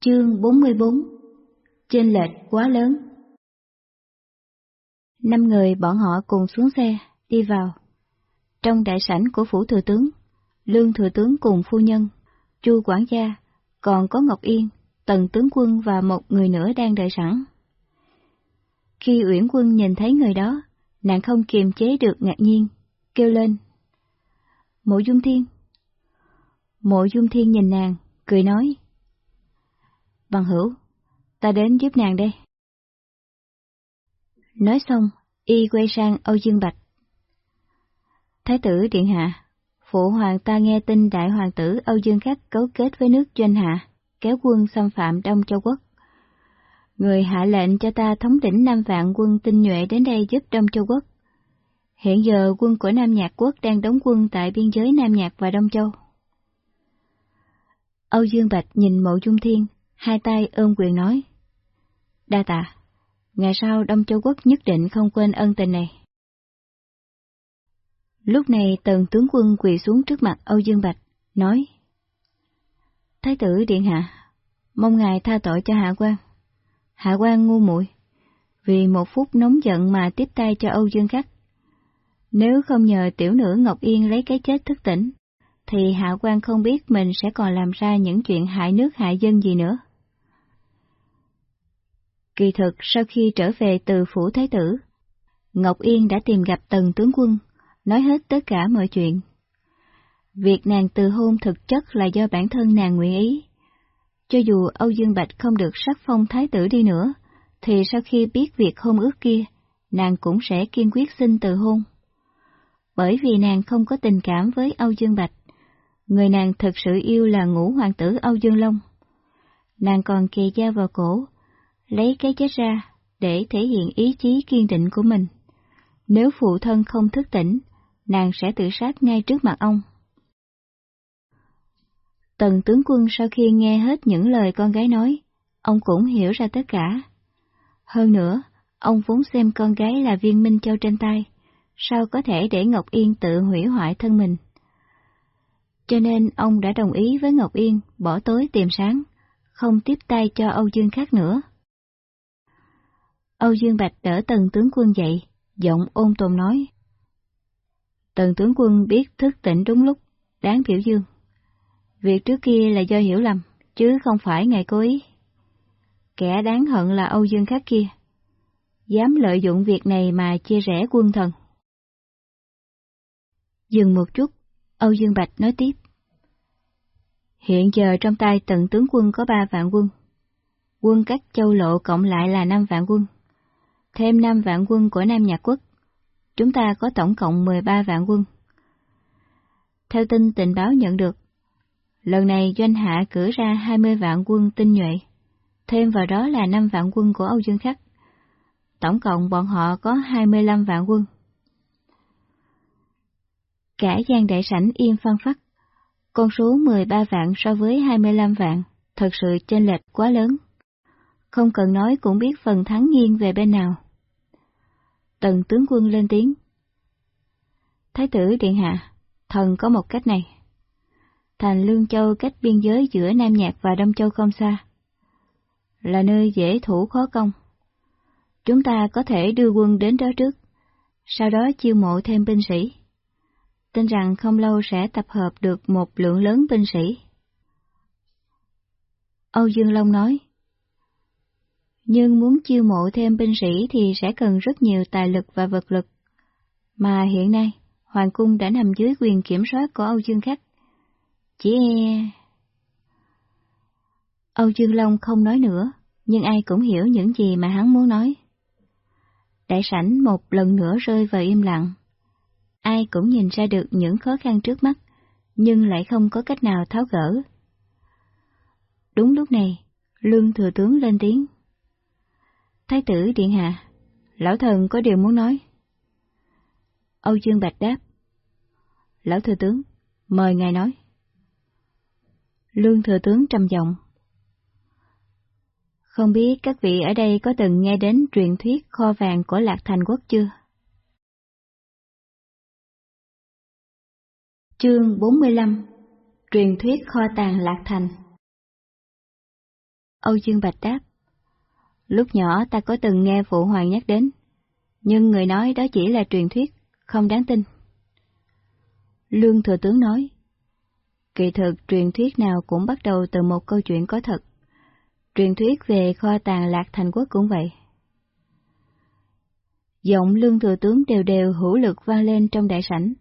Chương 44 trên lệch quá lớn Năm người bọn họ cùng xuống xe, đi vào. Trong đại sảnh của phủ thừa tướng, lương thừa tướng cùng phu nhân, chu quản gia, còn có Ngọc Yên, tần tướng quân và một người nữa đang đợi sẵn. Khi Uyển Quân nhìn thấy người đó, nàng không kiềm chế được ngạc nhiên, kêu lên. Mộ Dung Thiên. Mộ Dung Thiên nhìn nàng, cười nói. Bằng hữu, ta đến giúp nàng đây. Nói xong, y quay sang Âu Dương Bạch. Thái tử Điện Hạ, phụ hoàng ta nghe tin đại hoàng tử Âu Dương Khắc cấu kết với nước doanh hạ, kéo quân xâm phạm Đông Châu Quốc. Người hạ lệnh cho ta thống lĩnh Nam Vạn quân tinh nhuệ đến đây giúp Đông Châu Quốc. Hiện giờ quân của Nam Nhạc Quốc đang đóng quân tại biên giới Nam Nhạc và Đông Châu. Âu Dương Bạch nhìn mộ Trung thiên, hai tay ôm quyền nói. Đa tạ, ngày sau Đông Châu Quốc nhất định không quên ân tình này. Lúc này tần tướng quân quỳ xuống trước mặt Âu Dương Bạch, nói. Thái tử Điện Hạ, mong ngài tha tội cho Hạ quan. Hạ quan ngu muội vì một phút nóng giận mà tiếp tay cho Âu Dương Khắc. Nếu không nhờ tiểu nữ Ngọc Yên lấy cái chết thức tỉnh, thì hạ quan không biết mình sẽ còn làm ra những chuyện hại nước hại dân gì nữa. Kỳ thực sau khi trở về từ phủ thái tử, Ngọc Yên đã tìm gặp tần tướng quân, nói hết tất cả mọi chuyện. Việc nàng từ hôn thực chất là do bản thân nàng nguyện ý. Cho dù Âu Dương Bạch không được sắc phong thái tử đi nữa, thì sau khi biết việc hôn ước kia, nàng cũng sẽ kiên quyết xin từ hôn. Bởi vì nàng không có tình cảm với Âu Dương Bạch, người nàng thực sự yêu là ngũ hoàng tử Âu Dương Long. Nàng còn kề da vào cổ, lấy cái chết ra để thể hiện ý chí kiên định của mình. Nếu phụ thân không thức tỉnh, nàng sẽ tự sát ngay trước mặt ông. Tần tướng quân sau khi nghe hết những lời con gái nói, ông cũng hiểu ra tất cả. Hơn nữa, ông vốn xem con gái là viên minh châu trên tay, sao có thể để Ngọc Yên tự hủy hoại thân mình. Cho nên ông đã đồng ý với Ngọc Yên bỏ tối tìm sáng, không tiếp tay cho Âu Dương khác nữa. Âu Dương Bạch đỡ tần tướng quân dậy, giọng ôn tồn nói. Tần tướng quân biết thức tỉnh đúng lúc, đáng biểu dương. Việc trước kia là do hiểu lầm, chứ không phải ngài cố ý. Kẻ đáng hận là Âu Dương khác kia. Dám lợi dụng việc này mà chia rẽ quân thần. Dừng một chút, Âu Dương Bạch nói tiếp. Hiện giờ trong tay tận tướng quân có ba vạn quân. Quân các châu lộ cộng lại là năm vạn quân. Thêm năm vạn quân của Nam Nhạc Quốc. Chúng ta có tổng cộng 13 vạn quân. Theo tin tình báo nhận được, lần này doanh hạ cử ra 20 vạn quân tinh nhuệ, thêm vào đó là 5 vạn quân của Âu Dương Khắc. Tổng cộng bọn họ có 25 vạn quân. Cả gian đại sảnh yên phân phát. Con số 13 vạn so với 25 vạn, thật sự chênh lệch quá lớn. Không cần nói cũng biết phần thắng nghiêng về bên nào. Tần tướng quân lên tiếng. Thái tử Điện Hạ, thần có một cách này. Thành Lương Châu cách biên giới giữa Nam Nhạc và Đông Châu không xa. Là nơi dễ thủ khó công. Chúng ta có thể đưa quân đến đó trước, sau đó chiêu mộ thêm binh sĩ tin rằng không lâu sẽ tập hợp được một lượng lớn binh sĩ. Âu Dương Long nói, nhưng muốn chiêu mộ thêm binh sĩ thì sẽ cần rất nhiều tài lực và vật lực, mà hiện nay Hoàng cung đã nằm dưới quyền kiểm soát của Âu Dương Khắc. Chỉ e... Âu Dương Long không nói nữa, nhưng ai cũng hiểu những gì mà hắn muốn nói. Đại sảnh một lần nữa rơi vào im lặng ai cũng nhìn ra được những khó khăn trước mắt, nhưng lại không có cách nào tháo gỡ. Đúng lúc này, Lương Thừa Tướng lên tiếng. Thái tử Điện Hạ, lão thần có điều muốn nói. Âu Dương Bạch đáp. Lão Thừa Tướng, mời ngài nói. Lương Thừa Tướng trầm giọng. Không biết các vị ở đây có từng nghe đến truyền thuyết kho vàng của Lạc Thành Quốc chưa? Chương 45 Truyền thuyết kho tàng Lạc Thành Âu Dương Bạch đáp. Lúc nhỏ ta có từng nghe Phụ Hoàng nhắc đến, nhưng người nói đó chỉ là truyền thuyết, không đáng tin. Lương Thừa Tướng nói, kỳ thực truyền thuyết nào cũng bắt đầu từ một câu chuyện có thật. Truyền thuyết về kho tàng Lạc Thành Quốc cũng vậy. Giọng Lương Thừa Tướng đều đều hữu lực vang lên trong đại sảnh,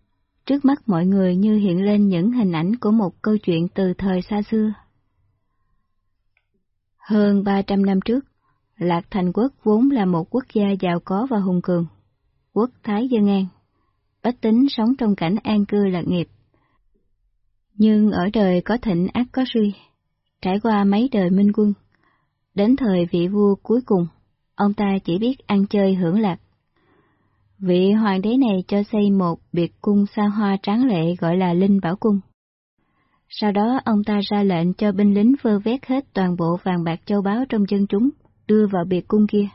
trước mắt mọi người như hiện lên những hình ảnh của một câu chuyện từ thời xa xưa. Hơn 300 năm trước, Lạc Thành Quốc vốn là một quốc gia giàu có và hùng cường, quốc thái dân an. Bách tính sống trong cảnh an cư lạc nghiệp. Nhưng ở đời có thịnh ác có suy, trải qua mấy đời minh quân. Đến thời vị vua cuối cùng, ông ta chỉ biết ăn chơi hưởng lạc. Vị hoàng đế này cho xây một biệt cung xa hoa tráng lệ gọi là Linh Bảo Cung. Sau đó ông ta ra lệnh cho binh lính vơ vét hết toàn bộ vàng bạc châu báu trong dân chúng, đưa vào biệt cung kia.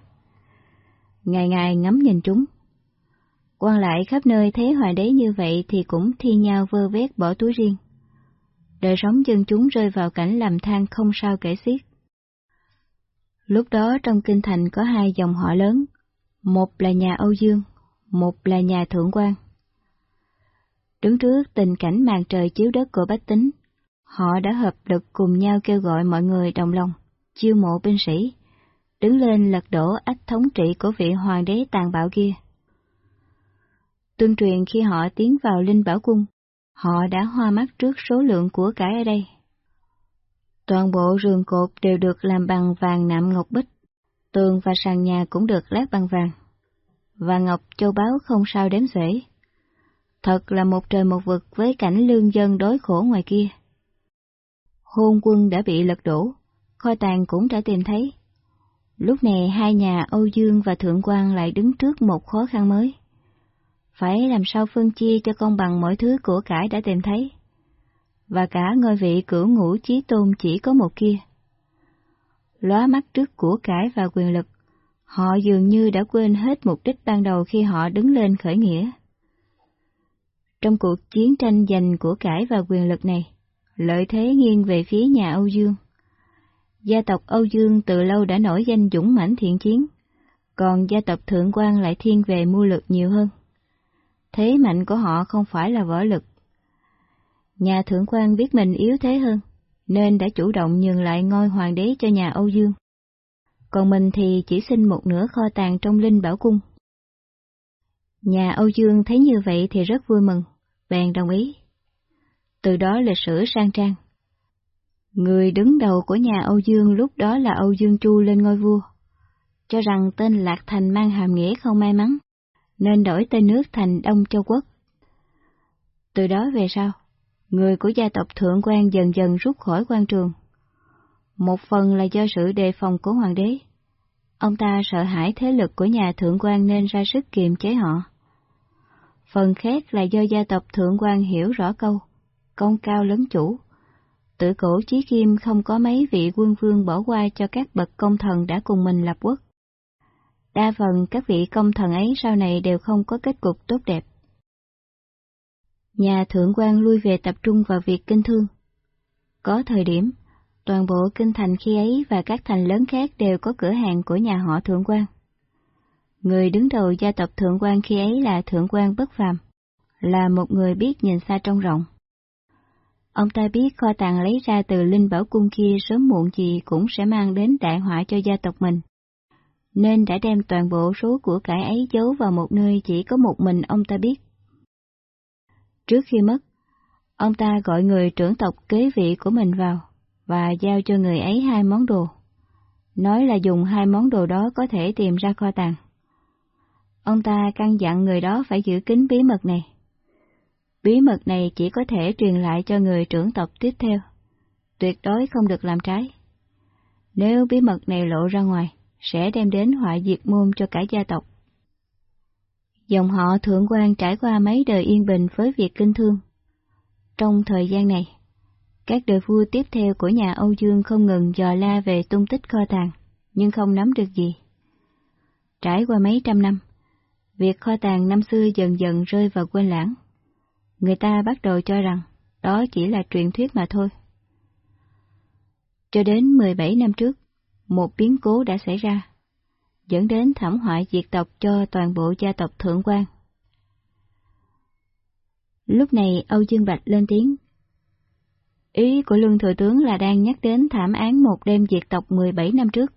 Ngày ngày ngắm nhìn chúng. quan lại khắp nơi thấy hoàng đế như vậy thì cũng thi nhau vơ vét bỏ túi riêng. Đời sống dân chúng rơi vào cảnh làm than không sao kể xiết. Lúc đó trong kinh thành có hai dòng họ lớn, một là nhà Âu Dương, một là nhà Thượng quan. Đứng trước tình cảnh màn trời chiếu đất của bách tính, họ đã hợp lực cùng nhau kêu gọi mọi người đồng lòng, chiêu mộ binh sĩ, đứng lên lật đổ ách thống trị của vị hoàng đế tàn bạo kia. Tương truyền khi họ tiến vào Linh Bảo Cung, họ đã hoa mắt trước số lượng của cải ở đây. Toàn bộ rường cột đều được làm bằng vàng nạm ngọc bích, tường và sàn nhà cũng được lát bằng vàng. Và ngọc châu báu không sao đếm xuể. Thật là một trời một vực với cảnh lương dân đối khổ ngoài kia. Hôn quân đã bị lật đổ, kho tàng cũng đã tìm thấy. Lúc này hai nhà Âu Dương và Thượng quan lại đứng trước một khó khăn mới. Phải làm sao phân chia cho công bằng mọi thứ của cải đã tìm thấy. Và cả ngôi vị cửu ngũ chí tôn chỉ có một kia. Lóa mắt trước của cải và quyền lực, họ dường như đã quên hết mục đích ban đầu khi họ đứng lên khởi nghĩa. Trong cuộc chiến tranh giành của cải và quyền lực này, lợi thế nghiêng về phía nhà Âu Dương. Gia tộc Âu Dương từ lâu đã nổi danh dũng mãnh thiện chiến, còn gia tộc Thượng quan lại thiên về mưu lực nhiều hơn. Thế mạnh của họ không phải là võ lực. Nhà Thượng quan biết mình yếu thế hơn, nên đã chủ động nhường lại ngôi hoàng đế cho nhà Âu Dương. Còn mình thì chỉ xin một nửa kho tàng trong Linh Bảo Cung. Nhà Âu Dương thấy như vậy thì rất vui mừng, bèn đồng ý. Từ đó lịch sử sang trang. Người đứng đầu của nhà Âu Dương lúc đó là Âu Dương Chu lên ngôi vua, cho rằng tên Lạc Thành mang hàm nghĩa không may mắn, nên đổi tên nước thành Đông Châu Quốc. Từ đó về sau, người của gia tộc Thượng quan dần dần rút khỏi quan trường. Một phần là do sự đề phòng của hoàng đế. Ông ta sợ hãi thế lực của nhà Thượng quan nên ra sức kiềm chế họ. Phần khác là do gia tộc Thượng quan hiểu rõ câu, công cao lớn chủ. Tự cổ chí kim không có mấy vị quân vương bỏ qua cho các bậc công thần đã cùng mình lập quốc. Đa phần các vị công thần ấy sau này đều không có kết cục tốt đẹp. Nhà thượng quan lui về tập trung vào việc kinh thương. Có thời điểm, toàn bộ kinh thành khi ấy và các thành lớn khác đều có cửa hàng của nhà họ thượng quan. Người đứng đầu gia tộc thượng quan khi ấy là thượng quan bất phàm, là một người biết nhìn xa trông rộng. Ông ta biết kho tàng lấy ra từ Linh Bảo Cung kia sớm muộn gì cũng sẽ mang đến đại họa cho gia tộc mình. Nên đã đem toàn bộ số của cải ấy giấu vào một nơi chỉ có một mình ông ta biết. Trước khi mất, ông ta gọi người trưởng tộc kế vị của mình vào và giao cho người ấy hai món đồ. Nói là dùng hai món đồ đó có thể tìm ra kho tàng. Ông ta căn dặn người đó phải giữ kín bí mật này. Bí mật này chỉ có thể truyền lại cho người trưởng tộc tiếp theo, tuyệt đối không được làm trái. Nếu bí mật này lộ ra ngoài, sẽ đem đến họa diệt môn cho cả gia tộc. Dòng họ thượng quan trải qua mấy đời yên bình với việc kinh thương. Trong thời gian này, các đời vua tiếp theo của nhà Âu Dương không ngừng dò la về tung tích kho tàng, nhưng không nắm được gì. Trải qua mấy trăm năm, việc kho tàng năm xưa dần dần rơi vào quên lãng người ta bắt đầu cho rằng đó chỉ là truyền thuyết mà thôi. Cho đến 17 năm trước, một biến cố đã xảy ra, dẫn đến thảm họa diệt tộc cho toàn bộ gia tộc Thượng quan. Lúc này Âu Dương Bạch lên tiếng. Ý của Lương Thừa Tướng là đang nhắc đến thảm án một đêm diệt tộc 17 năm trước.